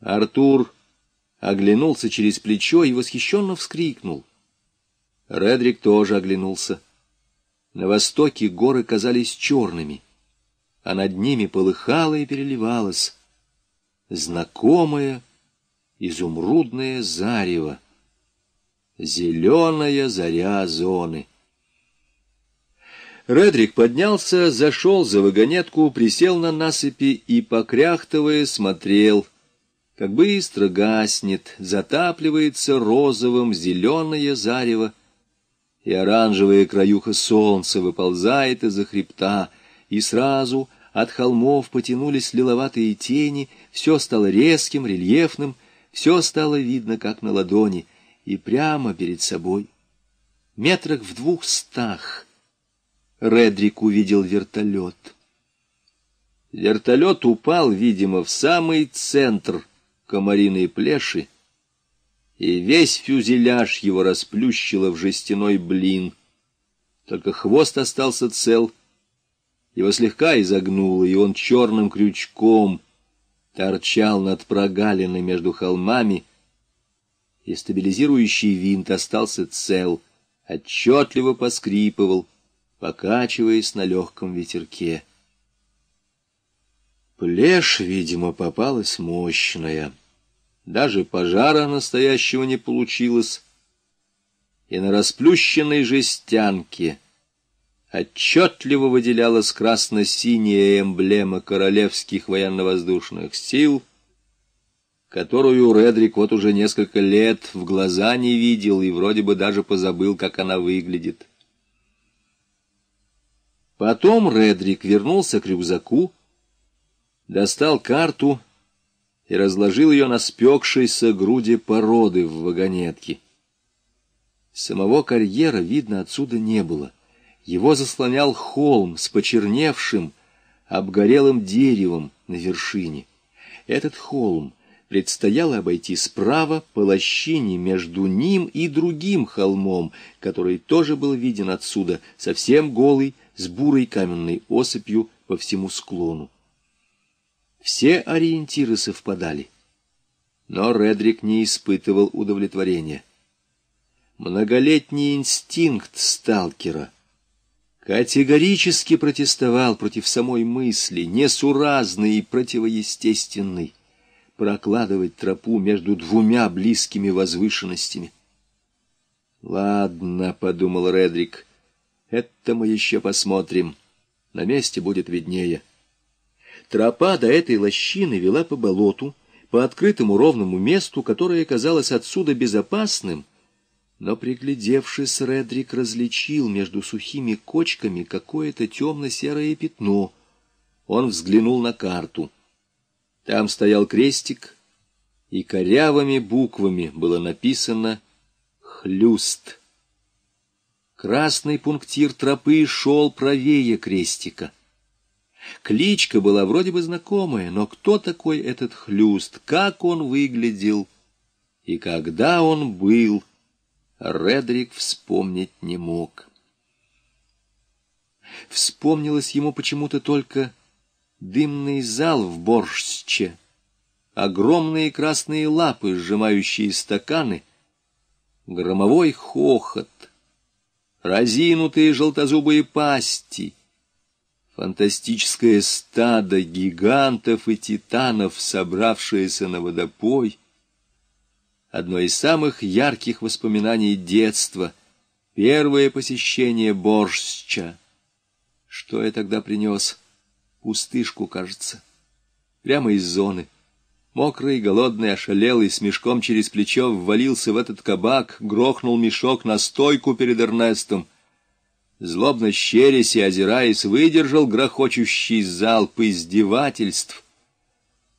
Артур оглянулся через плечо и восхищенно вскрикнул. Редрик тоже оглянулся. На востоке горы казались черными, а над ними полыхало и переливалось знакомое изумрудное зарево, зеленая заря зоны. Редрик поднялся, зашел за вагонетку, присел на насыпи и, покряхтывая, смотрел — как быстро гаснет, затапливается розовым зеленое зарево, и оранжевая краюха солнца выползает из-за хребта, и сразу от холмов потянулись лиловатые тени, все стало резким, рельефным, все стало видно, как на ладони, и прямо перед собой, метрах в двухстах, Редрик увидел вертолет. Вертолет упал, видимо, в самый центр комариной плеши, и весь фюзеляж его расплющило в жестяной блин. Только хвост остался цел, его слегка изогнуло, и он черным крючком торчал над прогалиной между холмами, и стабилизирующий винт остался цел, отчетливо поскрипывал, покачиваясь на легком ветерке. Плешь, видимо, попалась мощная. Даже пожара настоящего не получилось. И на расплющенной жестянке отчетливо выделялась красно-синяя эмблема королевских военно-воздушных сил, которую Редрик вот уже несколько лет в глаза не видел и вроде бы даже позабыл, как она выглядит. Потом Редрик вернулся к рюкзаку, достал карту и разложил ее на спекшейся груди породы в вагонетке. Самого карьера видно отсюда не было. Его заслонял холм с почерневшим, обгорелым деревом на вершине. Этот холм предстояло обойти справа по лощине между ним и другим холмом, который тоже был виден отсюда, совсем голый, с бурой каменной осыпью по всему склону. Все ориентиры совпадали. Но Редрик не испытывал удовлетворения. Многолетний инстинкт сталкера категорически протестовал против самой мысли, несуразной и противоестественной, прокладывать тропу между двумя близкими возвышенностями. «Ладно», — подумал Редрик, — «это мы еще посмотрим. На месте будет виднее». Тропа до этой лощины вела по болоту, по открытому ровному месту, которое казалось отсюда безопасным, но, приглядевшись, Редрик различил между сухими кочками какое-то темно-серое пятно. Он взглянул на карту. Там стоял крестик, и корявыми буквами было написано «Хлюст». Красный пунктир тропы шел правее крестика — Кличка была вроде бы знакомая, но кто такой этот хлюст, как он выглядел и когда он был, Редрик вспомнить не мог. Вспомнилось ему почему-то только дымный зал в борщче, огромные красные лапы, сжимающие стаканы, громовой хохот, разинутые желтозубые пасти — фантастическое стадо гигантов и титанов, собравшееся на водопой, одно из самых ярких воспоминаний детства, первое посещение Борщча. Что я тогда принес? Пустышку, кажется. Прямо из зоны. Мокрый, голодный, ошалелый, с мешком через плечо ввалился в этот кабак, грохнул мешок на стойку перед Эрнестом — злобно щерясь и озираясь, выдержал грохочущий залп издевательств.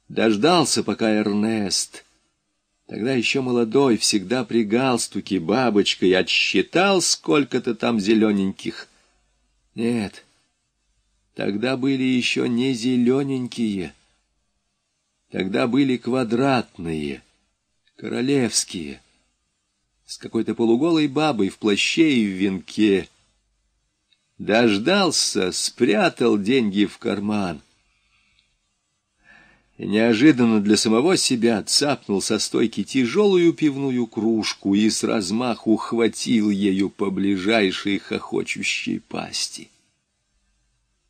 Дождался, пока Эрнест, тогда еще молодой, всегда при галстуке, бабочкой, отсчитал сколько-то там зелененьких. Нет, тогда были еще не зелененькие, тогда были квадратные, королевские, с какой-то полуголой бабой в плаще и в венке — Дождался, спрятал деньги в карман. неожиданно для самого себя цапнул со стойки тяжелую пивную кружку и с размаху хватил ею по ближайшей хохочущей пасти.